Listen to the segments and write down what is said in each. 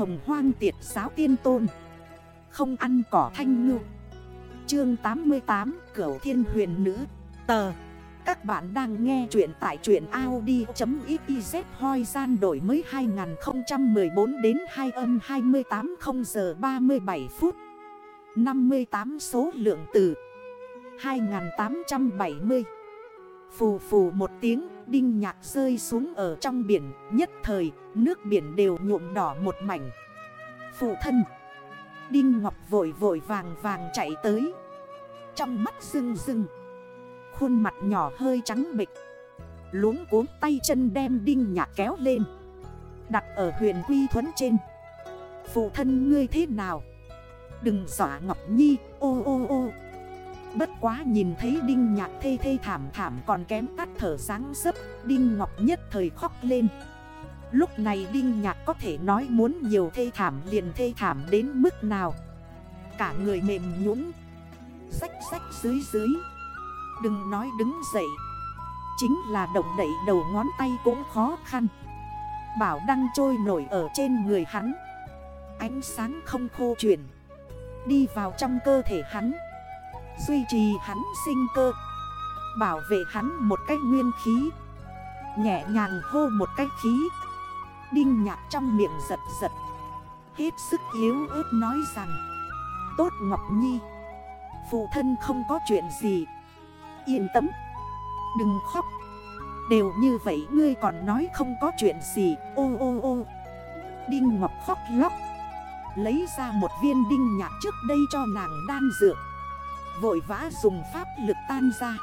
hồng hoang tiệt giáo tiên tôn. Không ăn cỏ thanh ngư. Chương 88 Cửu Thiên Huyền Nữ. Tờ. Các bạn đang nghe chuyện tại chuyện Audi.xyz hoi gian đổi mới 2014 đến 2 âm 28 0 giờ 37 phút. 58 số lượng từ 2870 Phù phù một tiếng đinh nhạc rơi xuống ở trong biển, Nhất thời, nước biển đều nhuộm đỏ một mảnh. Phụ thân, Đinh Ngọc vội vội vàng vàng chạy tới. Trong mắt rưng rưng, Khuôn mặt nhỏ hơi trắng bịch Luống cuốn tay chân đem đinh nhạc kéo lên. Đặt ở huyền quy Thuấn trên. Phụ thân ngươi thế nào? Đừng xỏa Ngọc Nhi, ô ô ô. Bất quá nhìn thấy Đinh Nhạc thê thê thảm thảm còn kém tắt thở sáng sấp, Đinh Ngọc nhất thời khóc lên. Lúc này Đinh Nhạc có thể nói muốn nhiều thê thảm liền thê thảm đến mức nào. Cả người mềm nhũng sách sách dưới dưới. Đừng nói đứng dậy, Chính là động đẩy đầu ngón tay cũng khó khăn. Bảo đang trôi nổi ở trên người hắn. Ánh sáng không khô chuyển, Đi vào trong cơ thể hắn. Duy trì hắn sinh cơ, Bảo vệ hắn một cách nguyên khí, Nhẹ nhàng hô một cách khí. Đinh nhạc trong miệng giật giật, Hết sức yếu ớt nói rằng, Tốt Ngọc Nhi, Phụ thân không có chuyện gì, Yên tâm, Đừng khóc. Đều như vậy ngươi còn nói không có chuyện gì, Ô ô ô. Đinh Ngọc khóc lóc, Lấy ra một viên đinh nhạc trước đây cho nàng đan dược. Vội vã dùng pháp lực tan ra.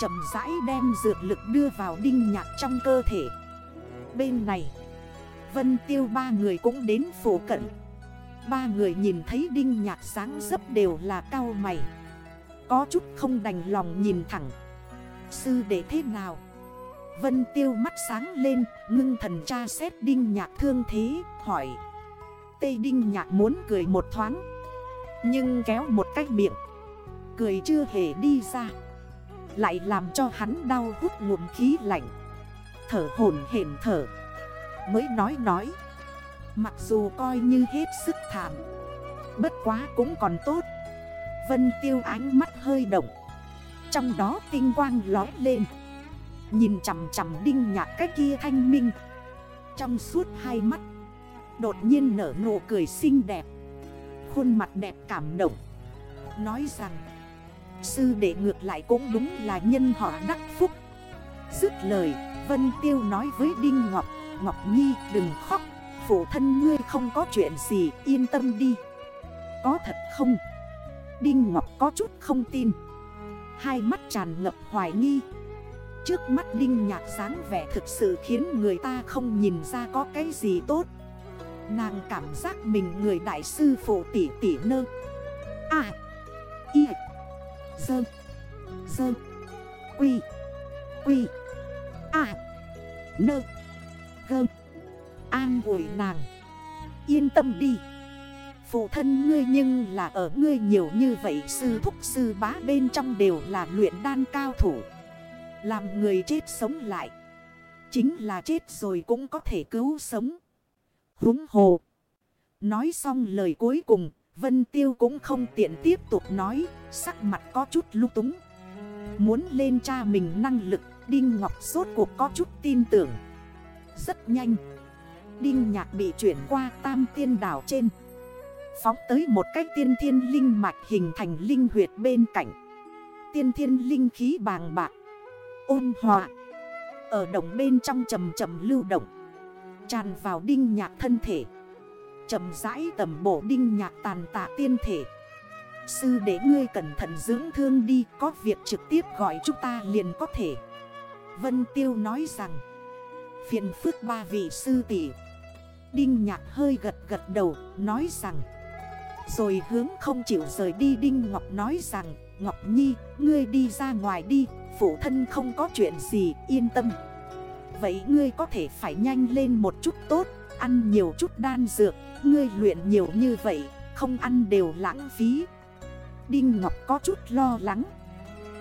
Chầm rãi đem dược lực đưa vào đinh nhạc trong cơ thể. Bên này, Vân tiêu ba người cũng đến phổ cận. Ba người nhìn thấy đinh nhạc sáng dấp đều là cao mày. Có chút không đành lòng nhìn thẳng. Sư để thế nào? Vân tiêu mắt sáng lên, Ngưng thần tra xét đinh nhạc thương thế, Hỏi. Tây đinh nhạc muốn cười một thoáng, Nhưng kéo một cách miệng. Cười chưa hề đi ra. Lại làm cho hắn đau hút ngụm khí lạnh. Thở hồn hển thở. Mới nói nói. Mặc dù coi như hết sức thảm. Bất quá cũng còn tốt. Vân tiêu ánh mắt hơi động. Trong đó tinh quang lói lên. Nhìn chầm chầm đinh nhạc cái kia thanh minh. Trong suốt hai mắt, Đột nhiên nở nụ cười xinh đẹp. Khuôn mặt đẹp cảm động. Nói rằng Sư đệ ngược lại cũng đúng là nhân họ đắc phúc. Dứt lời, Vân Tiêu nói với Đinh Ngọc Ngọc Nhi, đừng khóc, Phụ thân ngươi không có chuyện gì, yên tâm đi. Có thật không? Đinh Ngọc có chút không tin. Hai mắt tràn ngập hoài nghi. Trước mắt Đinh Nhạc sáng vẻ thực sự khiến người ta không nhìn ra có cái gì tốt. Nàng cảm giác mình người đại sư phụ tỷ tỷ nơ. À! Sơ, sơ, Quy Quy À Nơ. Gơ. An ủi nàng. Yên tâm đi. Phụ thân ngươi nhưng là ở ngươi nhiều như vậy Sư thúc sư bá bên trong đều là luyện đan cao thủ. Làm người chết sống lại. Chính là chết rồi cũng có thể cứu sống. Húng hồ. Nói xong lời cuối cùng Vân Tiêu cũng không tiện tiếp tục nói, Sắc mặt có chút lúc túng. Muốn lên cha mình năng lực, Đinh Ngọc sốt cuộc có chút tin tưởng. Rất nhanh, Đinh Nhạc bị chuyển qua tam tiên đảo trên. Phóng tới một cách tiên thiên linh mạch hình thành linh huyệt bên cạnh. Tiên thiên linh khí bàng bạc, Ôn hòa. Ở đồng bên trong trầm trầm lưu động, Tràn vào đinh nhạc thân thể. Chầm rãi tầm bộ đinh nhạc tàn tạ tiên thể. Sư để ngươi cẩn thận dưỡng thương đi, Có việc trực tiếp gọi chúng ta liền có thể. Vân Tiêu nói rằng, Phiền phước ba vị sư tỷ. Đinh nhạc hơi gật gật đầu, Nói rằng, Rồi hướng không chịu rời đi. Đinh Ngọc nói rằng, Ngọc Nhi, ngươi đi ra ngoài đi, Phụ thân không có chuyện gì, yên tâm. Vậy ngươi có thể phải nhanh lên một chút tốt, Ăn nhiều chút đan dược. Ngươi luyện nhiều như vậy Không ăn đều lãng phí. Đinh Ngọc có chút lo lắng.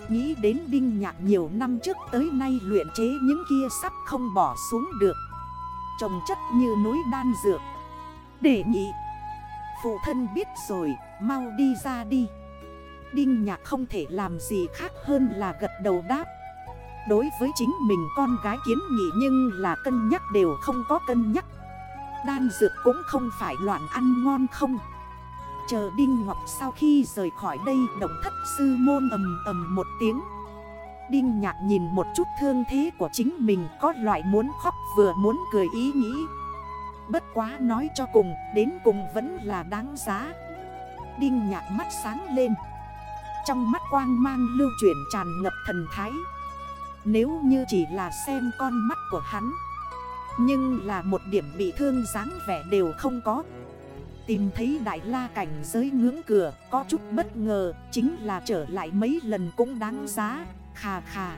Nghĩ đến Đinh Nhạc nhiều năm trước tới nay luyện chế những kia sắp không bỏ xuống được. Trồng chất như núi đan dược. Để nhị, Phụ thân biết rồi Mau đi ra đi. Đinh nhạc không thể làm gì khác hơn là gật đầu đáp. Đối với chính mình con gái kiến nghị nhưng là cân nhắc đều không có cân nhắc. Đan dược cũng không phải loạn ăn ngon không? Chờ Đinh Ngọc sau khi rời khỏi đây động thất sư môn ầm ầm một tiếng. Đinh Nhạc nhìn một chút thương thế của chính mình, có loại muốn khóc, vừa muốn cười ý nghĩ. Bất quá nói cho cùng, đến cùng vẫn là đáng giá. Đinh Nhạc mắt sáng lên. Trong mắt quang mang lưu chuyển tràn ngập thần thái. Nếu như chỉ là xem con mắt của hắn nhưng là một điểm bị thương dáng vẻ đều không có. Tìm thấy đại la cảnh giới ngưỡng cửa, Có chút bất ngờ, Chính là trở lại mấy lần cũng đáng giá Khà khà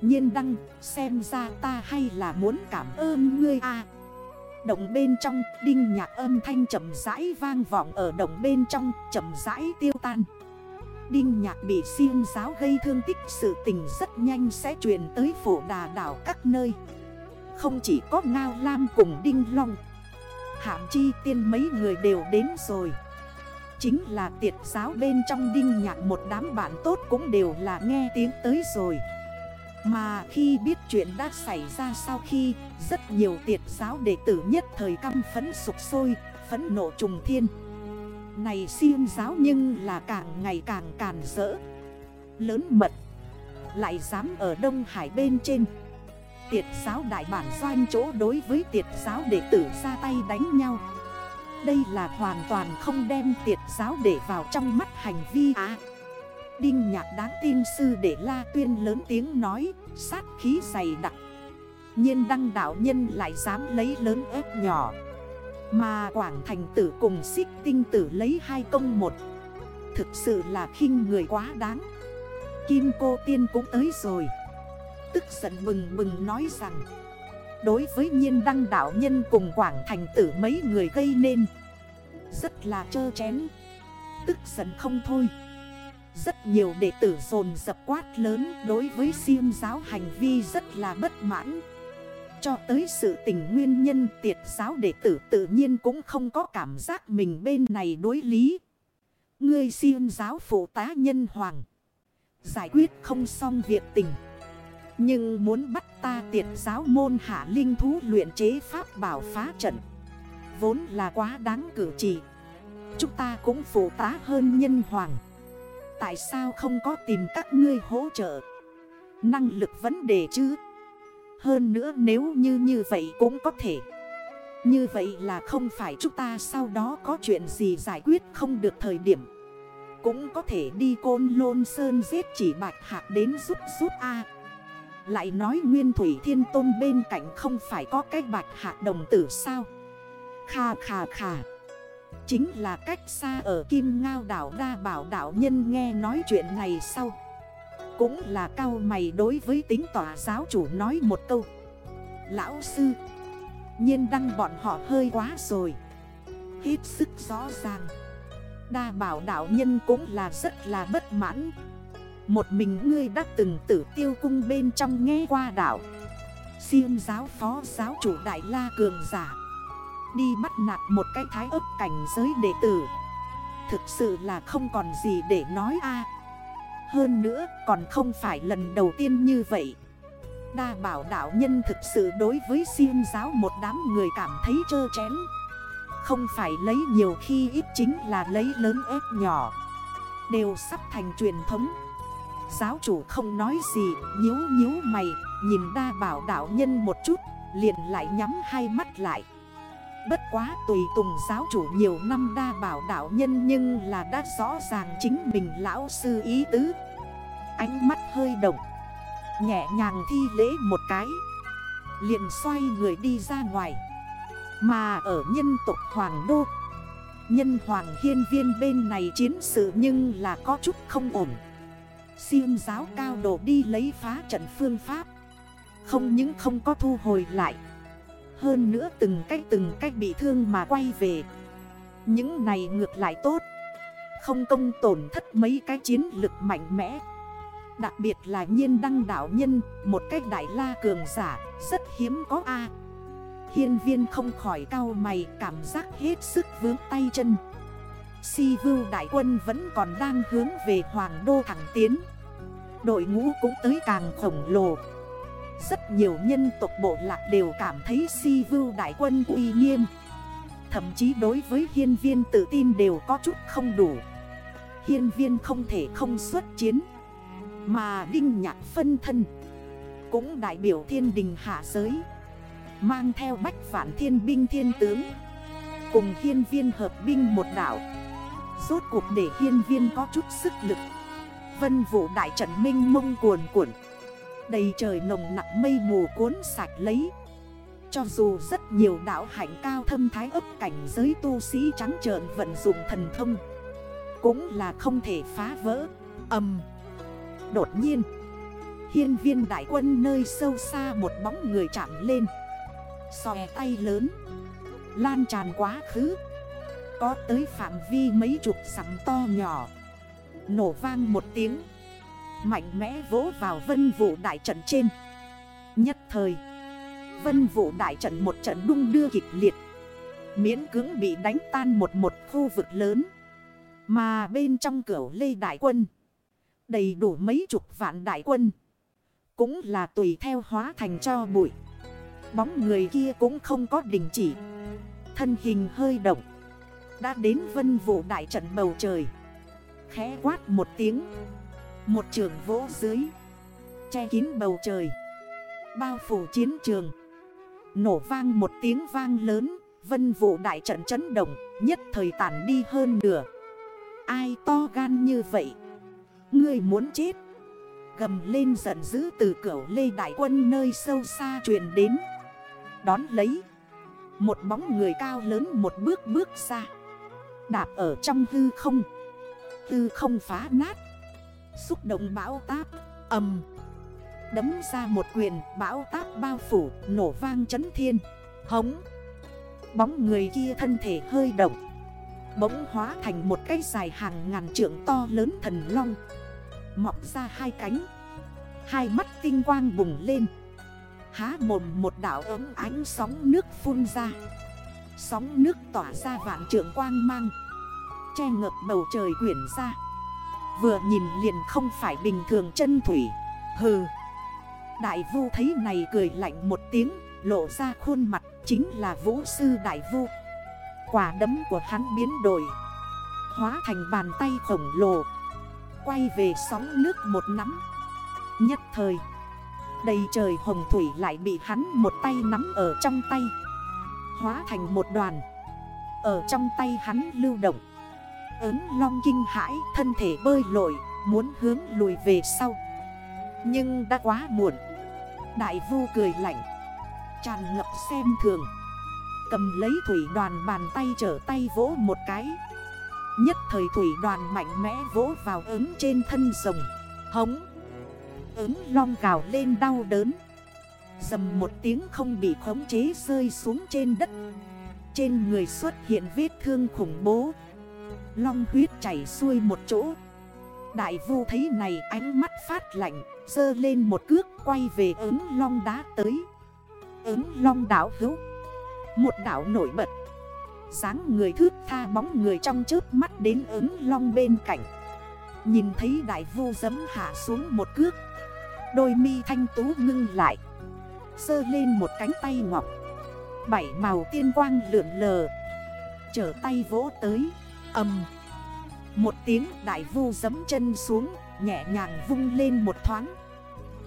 Nhiên đăng, xem ra ta hay là muốn cảm ơn ngươi a. Động bên trong, đinh nhạc âm thanh chậm rãi vang vọng ở động bên trong, chậm rãi tiêu tan. Đinh nhạc bị siêng giáo gây thương tích, sự tình rất nhanh sẽ truyền tới phổ đà đảo các nơi. Không chỉ có Ngao Lam cùng Đinh Long, Hạm chi tiên mấy người đều đến rồi. Chính là tiệt giáo bên trong đinh nhạc một đám bạn tốt cũng đều là nghe tiếng tới rồi. Mà khi biết chuyện đã xảy ra sau khi, Rất nhiều tiệt giáo đệ tử nhất thời căm phấn sụp sôi Phấn nộ trùng thiên. Này siêng giáo nhưng là càng ngày càng càn rỡ, Lớn mật, Lại dám ở Đông Hải bên trên. Tiệt giáo đại bản doanh chỗ đối với tiệt giáo đệ tử ra tay đánh nhau. Đây là hoàn toàn không đem tiệt giáo để vào trong mắt hành vi á. Đinh nhạc đáng tin sư để la tuyên lớn tiếng nói, Sát khí dày đặc. Nhiên đăng đạo nhân lại dám lấy lớn ép nhỏ. Mà Quảng Thành tử cùng xích tinh tử lấy hai công một. Thực sự là khinh người quá đáng. Kim cô tiên cũng tới rồi tức giận mừng mừng nói rằng, Đối với nhiên đăng đạo nhân cùng Quảng Thành tử mấy người gây nên, Rất là chơ chén, Tức giận không thôi. Rất nhiều đệ tử dồn dập quát lớn Đối với siêm giáo hành vi rất là bất mãn. Cho tới sự tình nguyên nhân tiệt giáo đệ tử tự nhiên cũng không có cảm giác mình bên này đối lý. Ngươi siêm giáo phụ tá nhân hoàng, Giải quyết không xong việc tình nhưng muốn bắt ta tiệt giáo môn hạ linh thú luyện chế pháp bảo phá trận. Vốn là quá đáng cử chỉ. Chúng ta cũng phụ tá hơn nhân hoàng. Tại sao không có tìm các ngươi hỗ trợ? Năng lực vấn đề chứ? Hơn nữa nếu như như vậy cũng có thể. Như vậy là không phải chúng ta sau đó có chuyện gì giải quyết không được thời điểm. Cũng có thể đi côn lôn sơn giết chỉ bạch hạt đến rút rút A lại nói nguyên thủy thiên tôn bên cạnh không phải có cái bạch hạ đồng tử sao? Khà khà khà Chính là cách xa ở Kim Ngao đảo đa bảo đảo nhân nghe nói chuyện này sau. Cũng là cao mày đối với tính tỏa giáo chủ nói một câu. Lão sư, nhiên đăng bọn họ hơi quá rồi. Hết sức rõ ràng. Đa bảo đảo nhân cũng là rất là bất mãn một mình ngươi đã từng tử tiêu cung bên trong nghe qua đảo Siêng giáo phó giáo chủ Đại La Cường giả. Đi bắt nạt một cái thái ấp cảnh giới đệ tử. Thực sự là không còn gì để nói a. Hơn nữa, còn không phải lần đầu tiên như vậy. Đa bảo đạo nhân thực sự đối với siêng giáo một đám người cảm thấy trơ chén. Không phải lấy nhiều khi ít chính là lấy lớn ép nhỏ. Đều sắp thành truyền thống. Giáo chủ không nói gì, nhíu nhíu mày, Nhìn đa bảo đạo nhân một chút, Liền lại nhắm hai mắt lại. Bất quá tùy tùng giáo chủ nhiều năm đa bảo đạo nhân Nhưng là đã rõ ràng chính mình lão sư ý tứ. Ánh mắt hơi động, Nhẹ nhàng thi lễ một cái, Liền xoay người đi ra ngoài. Mà ở nhân tộc Hoàng Đô, Nhân Hoàng Hiên Viên bên này chiến sự nhưng là có chút không ổn. Siêng giáo cao độ đi lấy phá trận phương pháp. Không những không có thu hồi lại, Hơn nữa từng cách từng cách bị thương mà quay về. Những này ngược lại tốt, Không công tổn thất mấy cái chiến lực mạnh mẽ. Đặc biệt là nhiên đăng đảo nhân, Một cách đại la cường giả, Rất hiếm có A. Hiên viên không khỏi cao mày, cảm giác hết sức vướng tay chân. Si vưu đại quân vẫn còn đang hướng về Hoàng Đô thẳng tiến. Đội ngũ cũng tới càng khổng lồ. Rất nhiều nhân tộc bộ lạc đều cảm thấy si vưu đại quân uy nghiêm. Thậm chí đối với hiên viên tự tin đều có chút không đủ. Hiên viên không thể không xuất chiến, Mà đinh nhạc phân thân Cũng đại biểu thiên đình hạ giới, Mang theo bách phản thiên binh thiên tướng, Cùng hiên viên hợp binh một đảo Rốt cuộc để hiên viên có chút sức lực. Vân vụ đại trận minh mông cuồn cuộn. Đầy trời nồng nặng mây mù cuốn sạch lấy. Cho dù rất nhiều đảo hạnh cao thâm thái ấp cảnh giới tu sĩ trắng trợn vận dụng thần thông, Cũng là không thể phá vỡ. Âm Đột nhiên, Hiên viên đại quân nơi sâu xa một bóng người chạm lên. Xòe tay lớn, Lan tràn quá khứ. Có tới phạm vi mấy chục sắm to nhỏ. Nổ vang một tiếng. Mạnh mẽ vỗ vào vân vụ đại trận trên. Nhất thời, Vân vụ đại trận một trận đung đưa kịch liệt. Miễn cưỡng bị đánh tan một một khu vực lớn. Mà bên trong cửa lê đại quân, Đầy đủ mấy chục vạn đại quân. Cũng là tùy theo hóa thành cho bụi. Bóng người kia cũng không có đình chỉ. Thân hình hơi động. Đã đến vân vụ đại trận bầu trời. Khẽ quát một tiếng. Một trường vỗ dưới. Che kín bầu trời. Bao phủ chiến trường. Nổ vang một tiếng vang lớn. Vân vụ đại trận chấn động, Nhất thời tản đi hơn nửa. Ai to gan như vậy? Ngươi muốn chết. Gầm lên giận dữ từ cửa lê đại quân nơi sâu xa truyền đến. Đón lấy. Một bóng người cao lớn một bước bước xa. Đạp ở trong hư không. Hư không phá nát. Xúc động bão táp Âm Đấm ra một quyền, bão táp bao phủ, Nổ vang chấn thiên. Hống. Bóng người kia thân thể hơi động. Bỗng hóa thành một cái dài hàng ngàn trượng to lớn thần long. Mọc ra hai cánh. Hai mắt tinh quang bùng lên. Há mồm một đảo ấm ánh sóng nước phun ra. Sóng nước tỏa ra vạn trượng quang mang. Che ngợp bầu trời quyển ra. Vừa nhìn liền không phải bình thường chân thủy. Hừ. Đại vu thấy này cười lạnh một tiếng, Lộ ra khuôn mặt, chính là vũ sư đại vu. Quả đấm của hắn biến đổi, Hóa thành bàn tay khổng lồ, Quay về sóng nước một nắm. Nhất thời, Đầy trời hồng thủy lại bị hắn một tay nắm ở trong tay, Hóa thành một đoàn. Ở trong tay hắn lưu động ứng long kinh hãi, thân thể bơi lội, Muốn hướng lùi về sau. Nhưng đã quá muộn. Đại vu cười lạnh, Tràn ngập xem thường. Cầm lấy thủy đoàn bàn tay trở tay vỗ một cái. Nhất thời thủy đoàn mạnh mẽ vỗ vào ứng trên thân rồng. Hống! Ứng long gào lên đau đớn. Dầm một tiếng không bị khống chế rơi xuống trên đất. Trên người xuất hiện vết thương khủng bố. Long huyết chảy xuôi một chỗ. Đại vu thấy này ánh mắt phát lạnh Dơ lên một cước, quay về ứng long đá tới. Ứng long đảo hữu. Một đảo nổi bật. Sáng người thước tha bóng người trong trước mắt đến ứng long bên cạnh. Nhìn thấy đại vu dấm hạ xuống một cước. Đôi mi thanh tú ngưng lại. Sơ lên một cánh tay ngọc. Bảy màu tiên quang lượn lờ. Chở tay vỗ tới. Âm Một tiếng đại vu dấm chân xuống, Nhẹ nhàng vung lên một thoáng.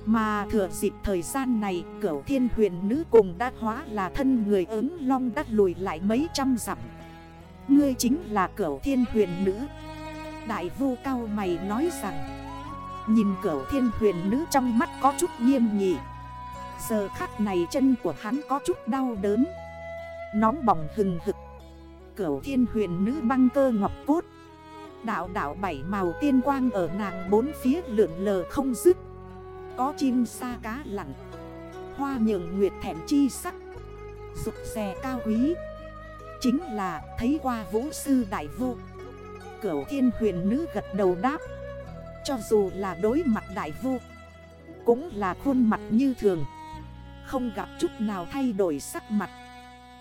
Mà thừa dịp thời gian này, Cửu thiên huyền nữ cùng đã hóa là thân người ứng long đắt lùi lại mấy trăm dặm. Ngươi chính là cửu thiên huyền nữ. Đại vu cao mày nói rằng, Nhìn cửu thiên huyền nữ trong mắt có chút nghiêm nghị. Giờ khắc này chân của hắn có chút đau đớn. Nóng bỏng hừng hực Cửu thiên huyền nữ băng cơ ngọc cốt. Đạo đạo bảy màu tiên quang ở nàng bốn phía lượn lờ không dứt. Có chim sa cá lặn. Hoa nhượng nguyệt thẻm chi sắc. Rụt xè cao quý. Chính là thấy qua vũ sư đại vu Cửu thiên huyền nữ gật đầu đáp. Cho dù là đối mặt đại vu Cũng là khuôn mặt như thường. Không gặp chút nào thay đổi sắc mặt.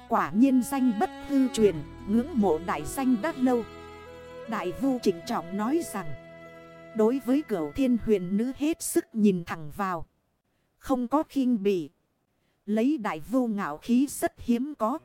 Quả nhiên danh bất hư truyền, Ngưỡng mộ đại danh đắt lâu. Đại vu trịnh trọng nói rằng, Đối với cửu thiên huyền nữ hết sức nhìn thẳng vào. Không có khinh bỉ. Lấy đại vu ngạo khí rất hiếm có.